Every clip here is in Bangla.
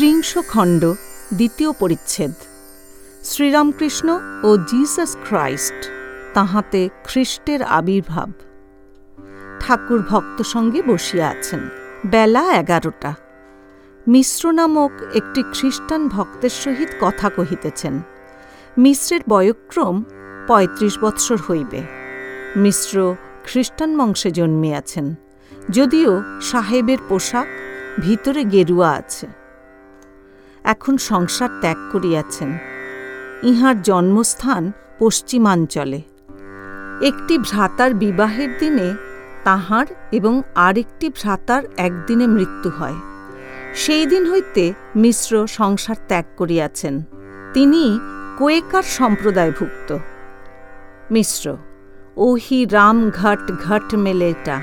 ত্রিংশ খণ্ড দ্বিতীয় পরিচ্ছেদ। শ্রীরামকৃষ্ণ ও জিসাস ক্রাইস্ট তাহাতে খ্রিস্টের আবির্ভাব। ঠাকুর ভক্ত সঙ্গে বসিয়া আছেন। বেলা এগারোটা। মিশ্র নামক একটি খ্রিস্টান ভক্তের সহিত কথা কহিতেছেন। মিশ্রের বয়ক্রম পঁয়ত্রিশ বৎসর হইবে। মিশ্র খ্রিস্টান বংশে জন্মিয়াছেন। যদিও সাহেবের পোশাক ভিতরে গেরুয়া আছে। এখন সংসার ত্যাগ করিয়াছেন। ইহার জন্মস্থান পশ্চিমাঞ্চলে। একটি ভ্রাতার বিবাহের দিনে তাহার এবং আরেকটি ভ্রাতার একদিনে মৃত্যু হয়। সেই দিন হইতে মিশ্র সংসার ত্যাগ করিয়াছেন। তিনি কোয়েকার সম্প্রদায়ভুক্ত। মিশ্র, ওহি রাম ঘট ঘট মেলেটা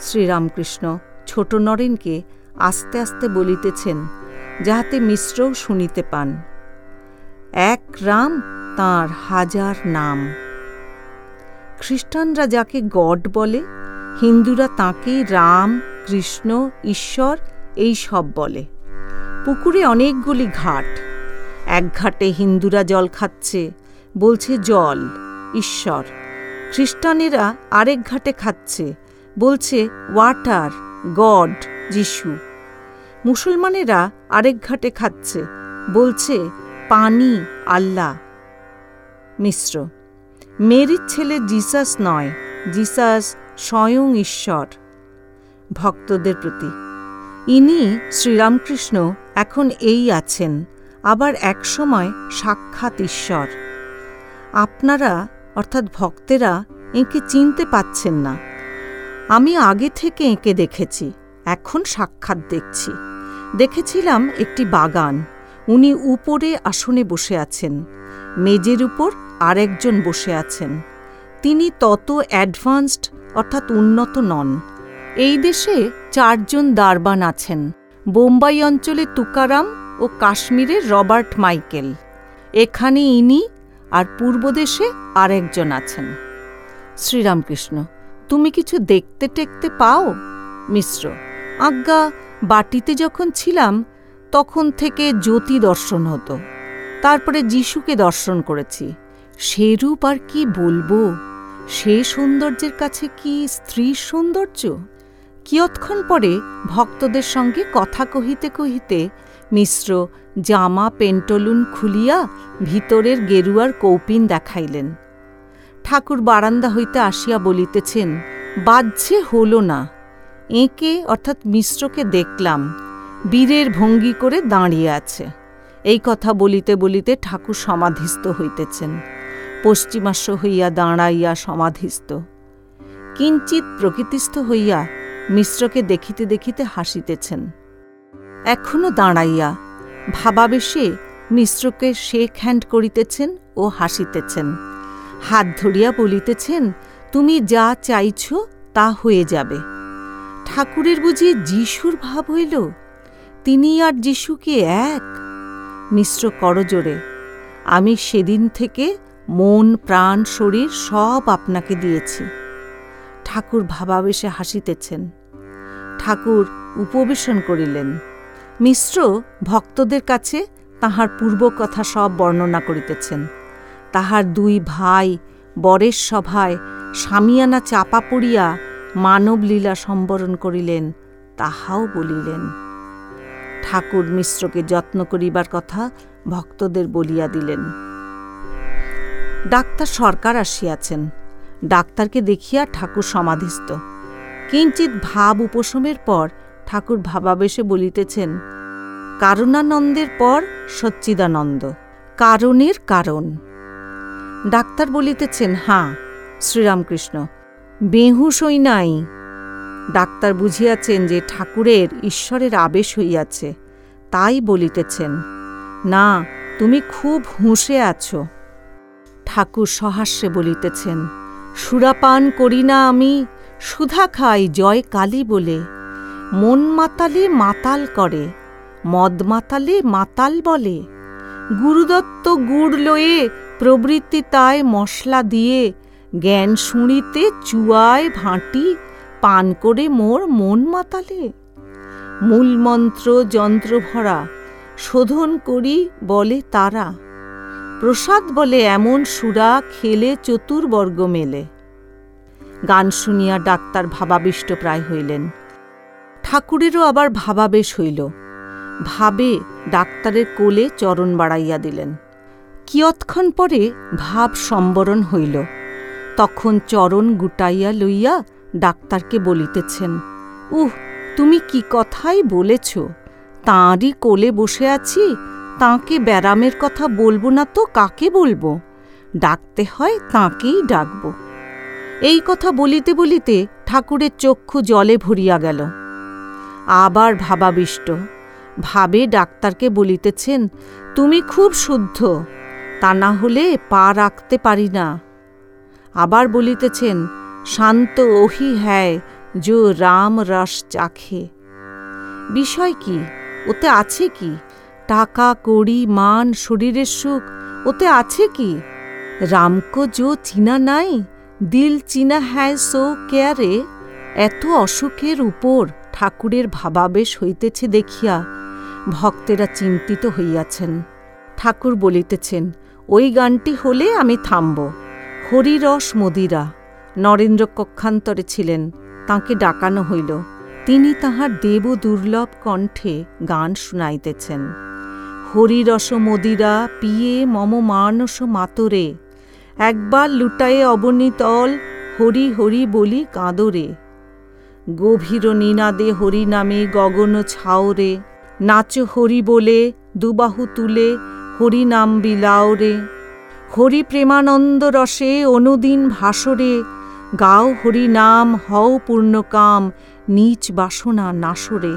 শ্রীরামকৃষ্ণ ছোট নরেনকে আস্তে আস্তে বলিতেছেন যাহাতে মিশ্রও শুনিতে পান। এক রাম তাঁর হাজার নাম। খ্রিস্টানরা যাকে গড বলে, হিন্দুরা তাঁকে রাম, কৃষ্ণ, ঈশ্বর এই সব বলে। পুকুরে অনেকগুলি ঘাট। এক ঘাটে হিন্দুরা জল খাচ্ছে, বলছে জল, ঈশ্বর। খ্রিস্টানেরা আরেক ঘাটে খাচ্ছে, বলছে ওয়াটার, গড, যিশু। মুসলমানেরা আরেক ঘাটে খাচ্ছে। বলছে, পানি আল্লাহ। মিশ্র। মেরির ছেলে জিসাস নয়, জিসাস স্বয়ং ঈশ্বর। ভক্তদের প্রতি। ইনি শ্রীরামকৃষ্ণ এখন এই আছেন, আবার একসময় সাক্ষাৎ ঈশ্বর। আপনারা, অর্থাৎ ভক্তেরা, এঁকে চিনতে পাচ্ছেন না। আমি আগে থেকে এঁকে দেখেছি, এখন সাক্ষাৎ দেখছি। দেখেছিলাম একটি বাগান। উনি উপরে আসনে বসে আছেন। মেজের উপর আরেকজন বসে আছেন। তিনি তত অ্যাডভান্সড, অর্থাৎ উন্নত নন। এই দেশে চারজন দারবান আছেন। বোম্বাই অঞ্চলে তুকারাম ও কাশ্মীরে রবার্ট মাইকেল। এখানে ইনি আর পূর্বদেশে আরেকজন আছেন। শ্রীরামকৃষ্ণ, তুমি কিছু দেখতে টেকতে পাও? মিশ্র, আজ্ঞা বাটিতে যখন ছিলাম, তখন থেকে জ্যোতি দর্শন হতো। তারপরে যিশুকে দর্শন করেছি। সেরূপ আর কি বলব? সে সৌন্দর্যের কাছে কি স্ত্রীর সৌন্দর্য? কিয়ৎক্ষণ পরে ভক্তদের সঙ্গে কথা কহিতে কহিতে মিশ্র জামা পেন্টলুন খুলিয়া ভিতরের গেরুয়ার কৌপিন দেখাইলেন। ঠাকুর বারান্দা হইতে আসিয়া বলিতেছেন বাহ্যে হল না। এঁকে অর্থাৎ মিশ্রকে দেখলাম, বীরের ভঙ্গি করে দাঁড়িয়ে আছে। এই কথা বলিতে বলিতে ঠাকুর সমাধিস্থ হইতেছেন। পশ্চিমাস্য হইয়া দাঁড়াইয়া সমাধিস্থ। কিঞ্চিত প্রকৃতিস্থ হইয়া মিশ্রকে দেখিতে দেখিতে হাসিতেছেন। এখনও দাঁড়াইয়া ভাবাবেশে মিশ্রকে শেক হ্যান্ড করিতেছেন ও হাসিতেছেন। হাত ধরিয়া বলিতেছেন, তুমি যা চাইছ তা হয়ে যাবে। ঠাকুরের বুঝি যিশুর ভাব হইল? তিনি আর যিশু কি এক? মিশ্র করজোরে আমি সেদিন থেকে মন, প্রাণ, শরীর সব আপনাকে দিয়েছি। ঠাকুর ভাবাবেশে হাসিতেছেন। ঠাকুর উপবেশন করিলেন। মিশ্র ভক্তদের কাছে তাহার পূর্ব কথা সব বর্ণনা করিতেছেন। তাহার দুই ভাই বরের সভায় সামিয়ানা চাপা পড়িয়া মানবলীলা সম্বরণ করিলেন, তাহাও বলিলেন। ঠাকুর মিশ্রকে যত্ন করিবার কথা ভক্তদের বলিয়া দিলেন। ডাক্তার সরকার আসিয়াছেন। ডাক্তারকে দেখিয়া ঠাকুর সমাধিস্থ। কিঞ্চিত ভাব উপশমের পর ঠাকুর ভাবাবেশে বলিতেছেন, কারণানন্দের পর সচ্চিদানন্দ। কারণের কারণ। ডাক্তার বলিতেছেন হাঁ শ্রীরামকৃষ্ণ বেহুশই নাই। ডাক্তার বুঝিয়াছেন যে ঠাকুরের ঈশ্বরের আবেশ হইয়াছে, তাই বলিতেছেন, না, তুমি খুব হুঁশে আছো। ঠাকুর সহাস্যে বলিতেছেন, সুরাপান করি না আমি, সুধা খাই জয় কালী বলে। মন মাতালে মাতাল করে, মদ মাতালে মাতাল বলে। গুরুদত্ত গুড় লয়ে প্রবৃত্তি তাই মশলা দিয়ে জ্ঞান শুঁড়িতে চুয়ায় ভাঁটি পান করে মোর মন মাতালে। মূলমন্ত্র যন্ত্র ভরা শোধন করি বলে তারা। প্রসাদ বলে এমন সুরা খেলে চতুর্বর্গ মেলে। গান শুনিয়া ডাক্তার ভাবাবিষ্ট প্রায় হইলেন। ঠাকুরেরও আবার ভাবাবেশ হইল। ভাবে ডাক্তারের কোলে চরণ বাড়াইয়া দিলেন। কিয়ৎক্ষণ পরে ভাব সম্বরণ হইল। তখন চরণ গুটাইয়া লইয়া ডাক্তারকে বলিতেছেন, উহ, তুমি কি কথাই বলেছ? তাঁরই কোলে বসে আছি, তাঁকে ব্যারামের কথা বলব না তো কাকে বলব? ডাকতে হয় তাঁকেই ডাকব। এই কথা বলিতে বলিতে ঠাকুরের চক্ষু জলে ভরিয়া গেল। আবার ভাবাবিষ্ট, ভাবে ডাক্তারকে বলিতেছেন, তুমি খুব শুদ্ধ, তা না হলে পা রাখতে পারি না। আবার বলিতেছেন, শান্ত ওহি হ্যায়, যো রাম রস চাখে। বিষয় কি? ওতে আছে কি? টাকা, কড়ি, মান, শরীরের সুখ, ওতে আছে কি? রামকো যো চিনা নাই, দিল চিনা হ্যায়, সো কেয়ারে? এত অসুখের উপর ঠাকুরের ভাবাবেশ হইতেছে দেখিয়া ভক্তেরা চিন্তিত হইয়াছেন। ঠাকুর বলিতেছেন, ওই গানটি হলে আমি থামব। হরিরস মদিরা, নরেন্দ্র কক্ষান্তরে ছিলেন, তাঁকে ডাকানো হইল। তিনি তাহার দেব দুর্লভ কণ্ঠে গান শুনাইতেছেন। হরিরস মদিরা, পিয়ে মম মানস মাতরে, একবার লুটায়ে অবনীতল হরি হরি বলি কাঁদরে। গভীর নিনাদে হরি নামে গগন ছাওরে, নাচ হরি বলে দুবাহু তুলে হরি নাম বিলাওরে। হরি প্রেমানন্দ রসে অনুদিন ভাসরে, গাও হরি নাম, হও পূর্ণকাম, নিচ বাসনা নাসরে।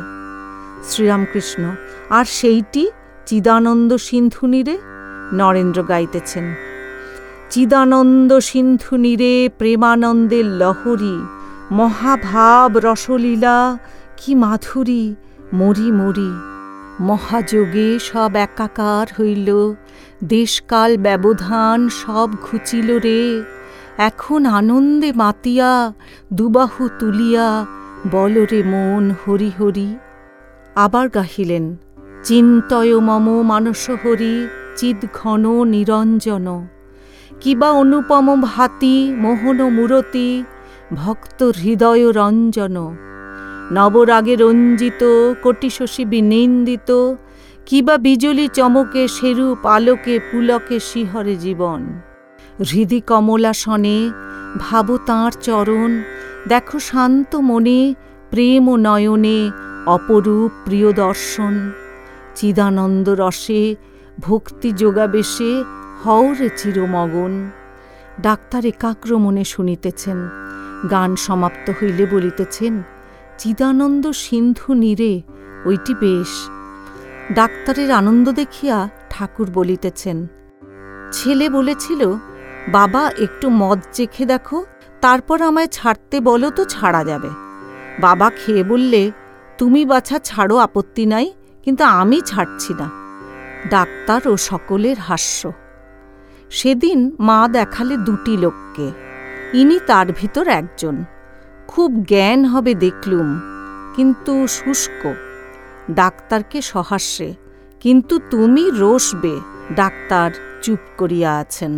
শ্রীরামকৃষ্ণ, আর সেইটি চিদানন্দ সিন্ধুনিরে নরেন্দ্র গাইতেছেন। চিদানন্দ সিন্ধুনিরে প্রেমানন্দের লহরী, মহাভাব রসলীলা, কি মাধুরী মরি মরি মহাযোগে সব একাকার হইল, দেশকাল ব্যবধান সব ঘুচিল রে। এখন আনন্দে মাতিয়া, দুবাহু তুলিয়া বলরে মন হরি হরি। আবার গাহিলেন, চিন্তয় মম মানস হরি চিদ ঘন নিরঞ্জন। কিবা অনুপম ভাতি, মোহন মূরতি, ভক্ত হৃদয় রঞ্জন। নবরাগে রঞ্জিত, কোটিশশী বিনিন্দিত, কিবা বিজলি চমকে সেরূপ আলোকে পুলকে শিহরে জীবন। হৃদি কমলাসনে ভাবো তাঁর চরণ, দেখো শান্ত মনে প্রেম ও নয়নে অপরূপ প্রিয় দর্শন। চিদানন্দ রসে ভক্তি যোগাবেশে হওরে চিরমগন। ডাক্তার একাগ্র মনে শুনিতেছেন, গান সমাপ্ত হইলে বলিতেছেন চিদানন্দ সিন্ধু নীরে ওইটি বেশ। ডাক্তারের আনন্দ দেখিয়া ঠাকুর বলিতেছেন, ছেলে বলেছিল, বাবা একটু মদ চেখে দেখো, তারপর আমায় ছাড়তে বলো তো ছাড়া যাবে। বাবা খেয়ে বললে, তুমি বাছা ছাড়ো, আপত্তি নাই, কিন্তু আমি ছাড়ছি না। ডাক্তার ও সকলের হাস্য। সেদিন মা দেখালে দুটি লোককে, ইনি তার ভিতর একজন। খুব জ্ঞান হবে দেখলুম, কিন্তু শুষ্ক। ডাক্তারকে সহাস্যে, কিন্তু তুমি রসবে, ডাক্তার চুপ করিয়া আছেন।